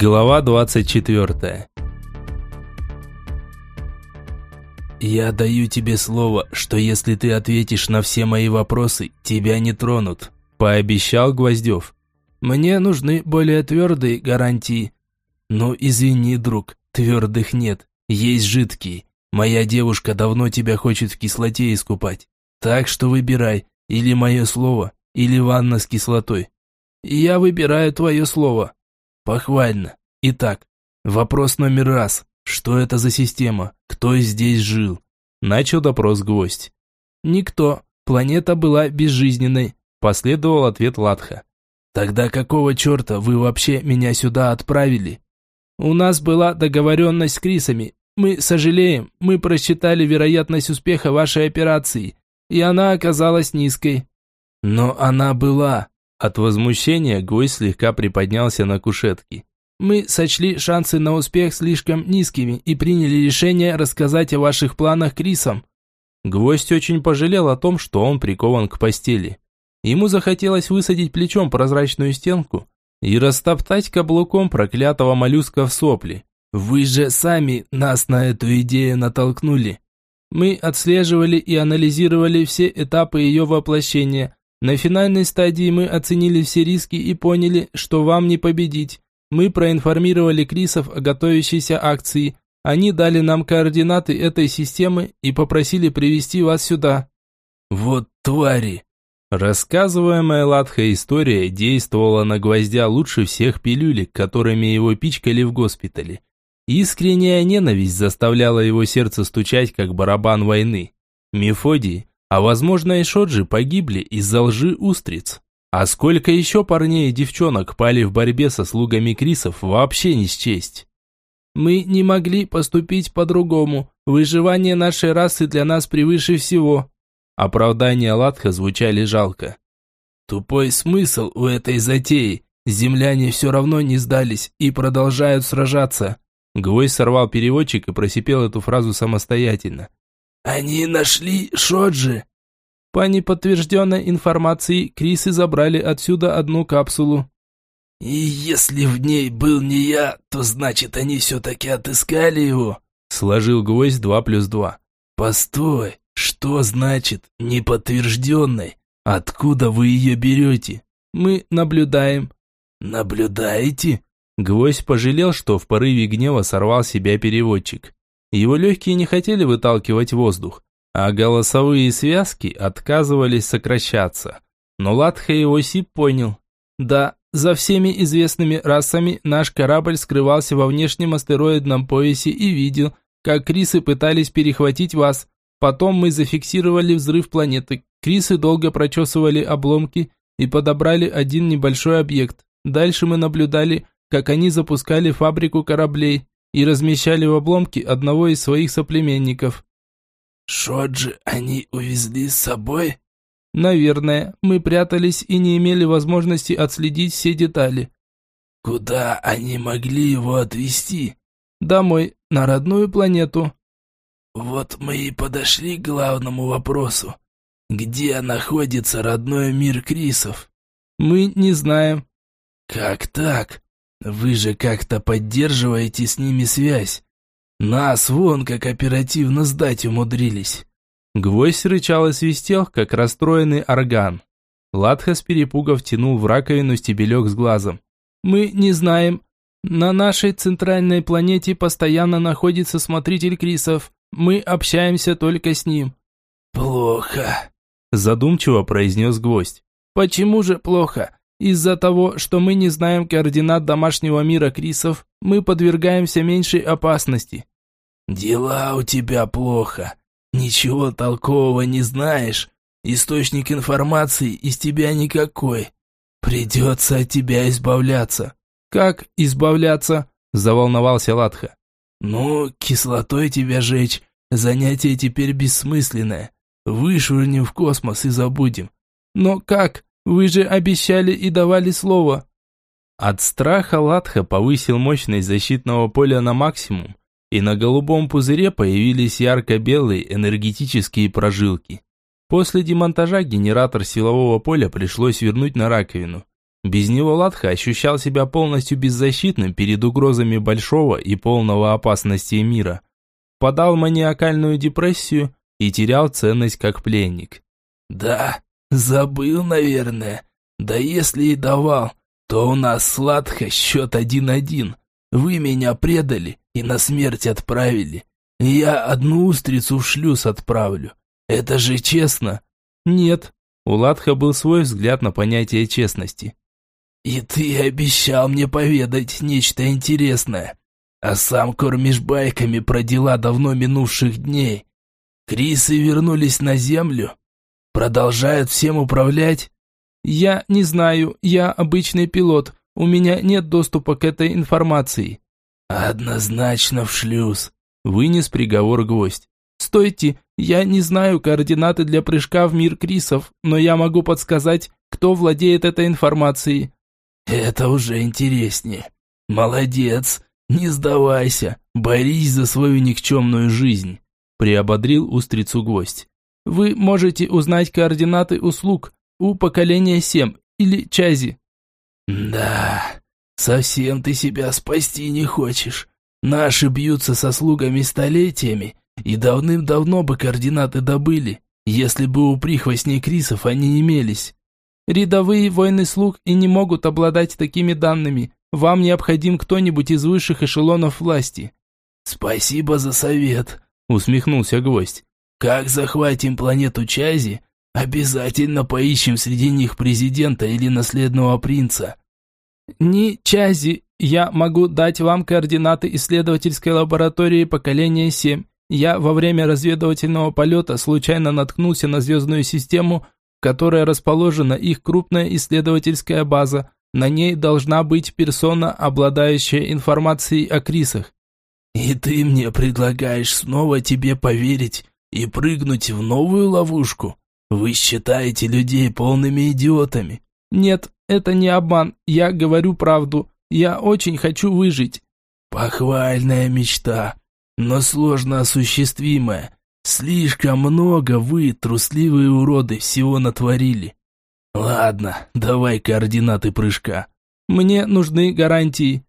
Глава 24 «Я даю тебе слово, что если ты ответишь на все мои вопросы, тебя не тронут», – пообещал Гвоздев. «Мне нужны более твердые гарантии». «Ну, извини, друг, твердых нет, есть жидкие. Моя девушка давно тебя хочет в кислоте искупать. Так что выбирай, или мое слово, или ванна с кислотой». «Я выбираю твое слово», Похвально. Итак, вопрос номер раз. Что это за система? Кто здесь жил? Начал допрос гвоздь. Никто. Планета была безжизненной. Последовал ответ Латха. Тогда какого черта вы вообще меня сюда отправили? У нас была договоренность с Крисами. Мы сожалеем, мы просчитали вероятность успеха вашей операции, и она оказалась низкой. Но она была. От возмущения гвоздь слегка приподнялся на кушетке. «Мы сочли шансы на успех слишком низкими и приняли решение рассказать о ваших планах Крисам». Гвоздь очень пожалел о том, что он прикован к постели. Ему захотелось высадить плечом прозрачную стенку и растоптать каблуком проклятого моллюска в сопли. «Вы же сами нас на эту идею натолкнули. Мы отслеживали и анализировали все этапы ее воплощения, на финальной стадии мы оценили все риски и поняли, что вам не победить. Мы проинформировали Крисов о готовящейся акции. Они дали нам координаты этой системы и попросили привести вас сюда. Вот твари! Рассказываемая Ладха история действовала на гвоздя лучше всех пилюлек, которыми его пичкали в госпитале. Искренняя ненависть заставляла его сердце стучать, как барабан войны. Мефодий, а возможно и Шоджи погибли из-за лжи устриц. А сколько еще парней и девчонок пали в борьбе со слугами Крисов, вообще не счесть. Мы не могли поступить по-другому. Выживание нашей расы для нас превыше всего. Оправдания Латха звучали жалко. Тупой смысл у этой затеи. Земляне все равно не сдались и продолжают сражаться. Гвоздь сорвал переводчик и просипел эту фразу самостоятельно. «Они нашли Шоджи!» По неподтвержденной информации, Крисы забрали отсюда одну капсулу. «И если в ней был не я, то значит они все-таки отыскали его?» Сложил гвоздь два плюс два. «Постой, что значит неподтвержденной? Откуда вы ее берете?» «Мы наблюдаем». «Наблюдаете?» Гвоздь пожалел, что в порыве гнева сорвал себя переводчик. Его легкие не хотели выталкивать воздух, а голосовые связки отказывались сокращаться. Но Латха и Осип понял. Да, за всеми известными расами наш корабль скрывался во внешнем астероидном поясе и видел, как Крисы пытались перехватить вас. Потом мы зафиксировали взрыв планеты. Крисы долго прочесывали обломки и подобрали один небольшой объект. Дальше мы наблюдали, как они запускали фабрику кораблей и размещали в обломке одного из своих соплеменников. «Шоджи они увезли с собой?» «Наверное, мы прятались и не имели возможности отследить все детали». «Куда они могли его отвезти?» «Домой, на родную планету». «Вот мы и подошли к главному вопросу. Где находится родной мир Крисов?» «Мы не знаем». «Как так? Вы же как-то поддерживаете с ними связь. Нас вон как оперативно сдать умудрились». Гвоздь рычал и свистел, как расстроенный орган. Ладха с перепугов тянул в раковину стебелек с глазом. «Мы не знаем. На нашей центральной планете постоянно находится смотритель Крисов. Мы общаемся только с ним». «Плохо», – задумчиво произнес Гвоздь. «Почему же плохо? Из-за того, что мы не знаем координат домашнего мира Крисов, мы подвергаемся меньшей опасности. Дела у тебя плохо. Ничего толкового не знаешь. Источник информации из тебя никакой. Придется от тебя избавляться. Как избавляться? Заволновался Латха. Ну, кислотой тебя жечь. Занятие теперь бессмысленное. Вышвырнем в космос и забудем. Но как? Вы же обещали и давали слово». От страха Латха повысил мощность защитного поля на максимум, и на голубом пузыре появились ярко-белые энергетические прожилки. После демонтажа генератор силового поля пришлось вернуть на раковину. Без него Ладха ощущал себя полностью беззащитным перед угрозами большого и полного опасности мира. Подал маниакальную депрессию и терял ценность как пленник. «Да, забыл, наверное. Да если и давал, то у нас с Ладха счет один-один. Вы меня предали и на смерть отправили. Я одну устрицу в шлюз отправлю. Это же честно?» «Нет». У Ладха был свой взгляд на понятие честности. «И ты обещал мне поведать нечто интересное, а сам кормишь байками про дела давно минувших дней. Крисы вернулись на землю? Продолжают всем управлять?» «Я не знаю, я обычный пилот, у меня нет доступа к этой информации». «Однозначно в шлюз», – вынес приговор гвоздь. «Стойте, я не знаю координаты для прыжка в мир Крисов, но я могу подсказать, кто владеет этой информацией». «Это уже интереснее. Молодец, не сдавайся, борись за свою никчемную жизнь», – приободрил устрицу гвоздь. «Вы можете узнать координаты услуг у поколения 7 или Чази». «Да, совсем ты себя спасти не хочешь. Наши бьются со слугами столетиями, и давным-давно бы координаты добыли, если бы у прихвостней Крисов они имелись. Рядовые воины слуг и не могут обладать такими данными. Вам необходим кто-нибудь из высших эшелонов власти». «Спасибо за совет», — усмехнулся гость. «Как захватим планету Чази, обязательно поищем среди них президента или наследного принца». «Не Чази, я могу дать вам координаты исследовательской лаборатории поколения 7. Я во время разведывательного полета случайно наткнулся на звездную систему, в которой расположена их крупная исследовательская база. На ней должна быть персона, обладающая информацией о Крисах. «И ты мне предлагаешь снова тебе поверить и прыгнуть в новую ловушку? Вы считаете людей полными идиотами?» «Нет, это не обман, я говорю правду. Я очень хочу выжить». «Похвальная мечта, но сложно осуществимая. Слишком много вы, трусливые уроды, всего натворили. Ладно, давай координаты прыжка. Мне нужны гарантии.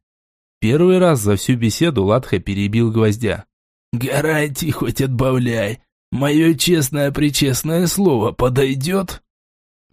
Первый раз за всю беседу Ладха перебил гвоздя. Гарантии хоть отбавляй. Мое честное-причестное слово подойдет?